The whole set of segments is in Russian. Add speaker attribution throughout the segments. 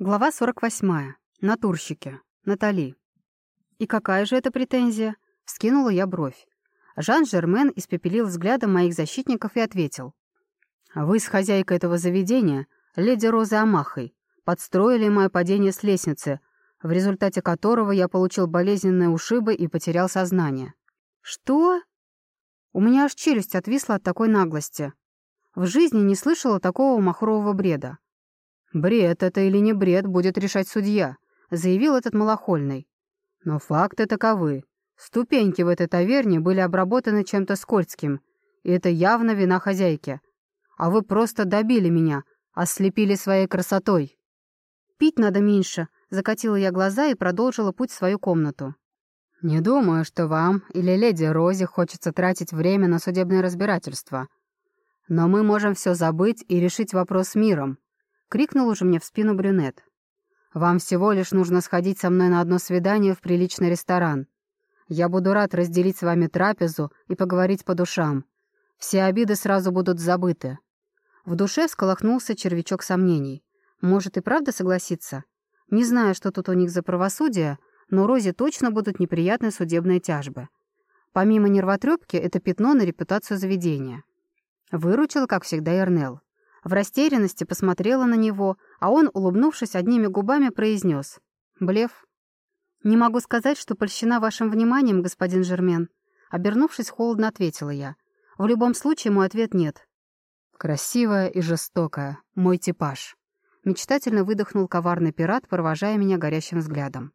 Speaker 1: Глава 48. Натурщики. Натали. «И какая же это претензия?» — скинула я бровь. Жан-Жермен испепелил взглядом моих защитников и ответил. «Вы с хозяйкой этого заведения, леди Розы Амахой, подстроили мое падение с лестницы, в результате которого я получил болезненные ушибы и потерял сознание». «Что?» У меня аж челюсть отвисла от такой наглости. В жизни не слышала такого махрового бреда. «Бред это или не бред, будет решать судья», — заявил этот малохольный. Но факты таковы. Ступеньки в этой таверне были обработаны чем-то скользким, и это явно вина хозяйки. А вы просто добили меня, ослепили своей красотой. «Пить надо меньше», — закатила я глаза и продолжила путь в свою комнату. «Не думаю, что вам или леди Розе хочется тратить время на судебное разбирательство. Но мы можем все забыть и решить вопрос миром», — крикнул уже мне в спину брюнет. «Вам всего лишь нужно сходить со мной на одно свидание в приличный ресторан. Я буду рад разделить с вами трапезу и поговорить по душам. Все обиды сразу будут забыты». В душе всколохнулся червячок сомнений. Может и правда согласиться? Не знаю, что тут у них за правосудие, но Розе точно будут неприятные судебные тяжбы. Помимо нервотрепки, это пятно на репутацию заведения. Выручил, как всегда, Эрнел. В растерянности посмотрела на него, а он, улыбнувшись одними губами, произнес. «Блеф». «Не могу сказать, что польщена вашим вниманием, господин Жермен». Обернувшись, холодно ответила я. «В любом случае, мой ответ нет». «Красивая и жестокая. Мой типаж». Мечтательно выдохнул коварный пират, провожая меня горящим взглядом.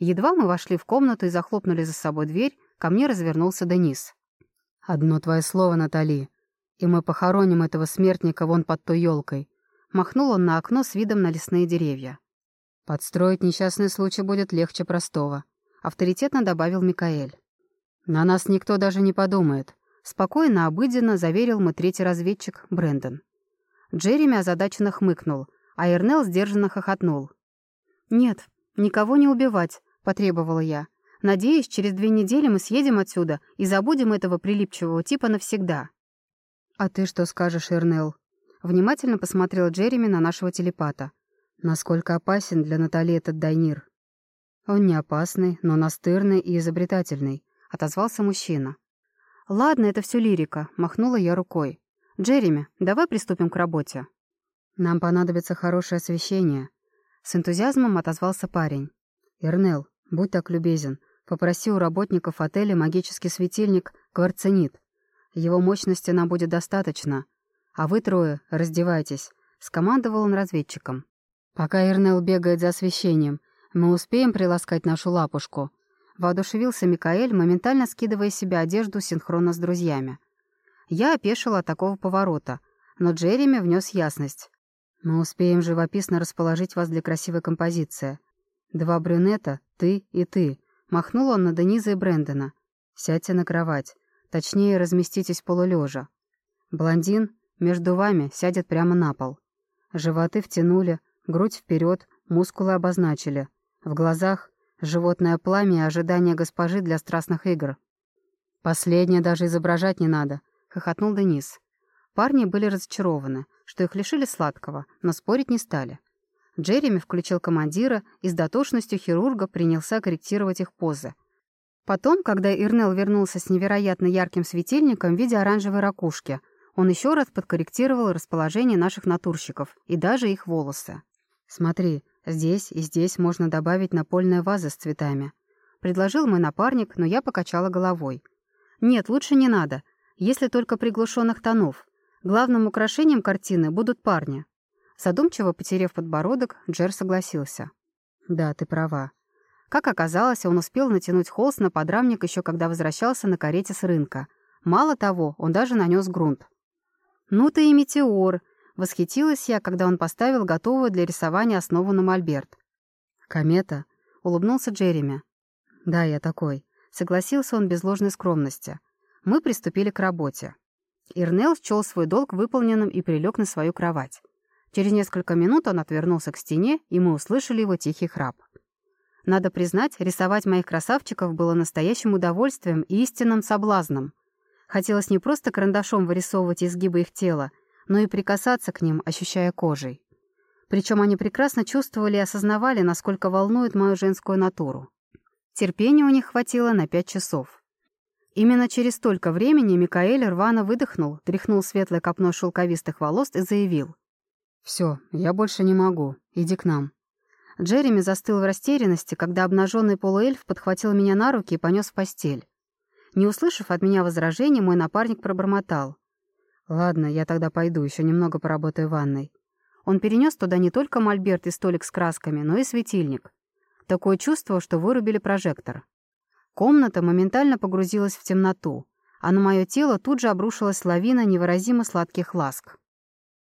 Speaker 1: Едва мы вошли в комнату и захлопнули за собой дверь, ко мне развернулся Денис. «Одно твое слово, Натали, и мы похороним этого смертника вон под той елкой. Махнул он на окно с видом на лесные деревья. Подстроить несчастный случай будет легче простого. Авторитетно добавил Микаэль. На нас никто даже не подумает. Спокойно, обыденно заверил мы третий разведчик Брэндон. Джереми озадаченно хмыкнул, а Эрнел сдержанно хохотнул. «Нет, никого не убивать», — потребовала я. «Надеюсь, через две недели мы съедем отсюда и забудем этого прилипчивого типа навсегда». «А ты что скажешь, Эрнел?» Внимательно посмотрел Джереми на нашего телепата. «Насколько опасен для Натали этот Дайнир?» «Он не опасный, но настырный и изобретательный», — отозвался мужчина. «Ладно, это все лирика», — махнула я рукой. «Джереми, давай приступим к работе». «Нам понадобится хорошее освещение», — с энтузиазмом отозвался парень. «Эрнел, будь так любезен, попроси у работников отеля магический светильник «Кварцинит». Его мощности нам будет достаточно. А вы трое раздевайтесь», — скомандовал он разведчикам. «Пока Эрнел бегает за освещением, мы успеем приласкать нашу лапушку». Воодушевился Микаэль, моментально скидывая с себя одежду синхронно с друзьями. Я опешила от такого поворота, но Джереми внес ясность. «Мы успеем живописно расположить вас для красивой композиции. Два брюнета, ты и ты», — махнул он на Дениза и Брэндона. «Сядьте на кровать. Точнее, разместитесь полулежа. Блондин между вами сядет прямо на пол. Животы втянули, грудь вперед, мускулы обозначили. В глазах животное пламя и ожидание госпожи для страстных игр. «Последнее даже изображать не надо», — хохотнул Денис. Парни были разочарованы, что их лишили сладкого, но спорить не стали. Джереми включил командира и с дотошностью хирурга принялся корректировать их позы, Потом, когда Ирнел вернулся с невероятно ярким светильником в виде оранжевой ракушки, он еще раз подкорректировал расположение наших натурщиков и даже их волосы. «Смотри, здесь и здесь можно добавить напольные вазы с цветами», — предложил мой напарник, но я покачала головой. «Нет, лучше не надо, если только приглушенных тонов. Главным украшением картины будут парни». Задумчиво потеряв подбородок, Джер согласился. «Да, ты права. Как оказалось, он успел натянуть холст на подрамник еще когда возвращался на карете с рынка. Мало того, он даже нанес грунт. «Ну ты и метеор!» — восхитилась я, когда он поставил готовую для рисования основу на мольберт. «Комета?» — улыбнулся Джереми. «Да, я такой», — согласился он без ложной скромности. Мы приступили к работе. Ирнел счел свой долг выполненным и прилег на свою кровать. Через несколько минут он отвернулся к стене, и мы услышали его тихий храп. Надо признать, рисовать моих красавчиков было настоящим удовольствием и истинным соблазном. Хотелось не просто карандашом вырисовывать изгибы их тела, но и прикасаться к ним, ощущая кожей. Причем они прекрасно чувствовали и осознавали, насколько волнует мою женскую натуру. Терпения у них хватило на пять часов. Именно через столько времени Микаэль рвано выдохнул, тряхнул светлой копной шелковистых волос и заявил. «Все, я больше не могу. Иди к нам». Джереми застыл в растерянности, когда обнаженный полуэльф подхватил меня на руки и понес в постель. Не услышав от меня возражений, мой напарник пробормотал. «Ладно, я тогда пойду, еще немного поработаю в ванной». Он перенес туда не только мольберт и столик с красками, но и светильник. Такое чувство, что вырубили прожектор. Комната моментально погрузилась в темноту, а на мое тело тут же обрушилась лавина невыразимо сладких ласк.